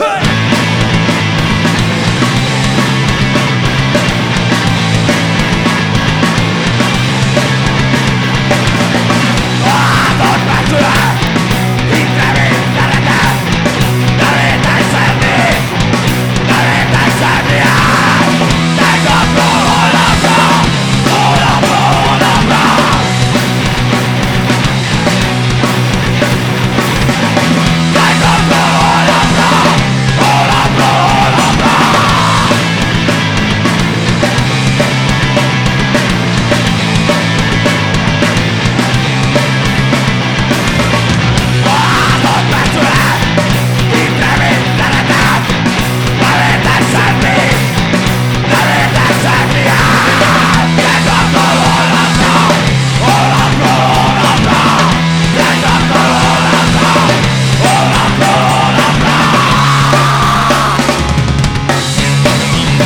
Hey!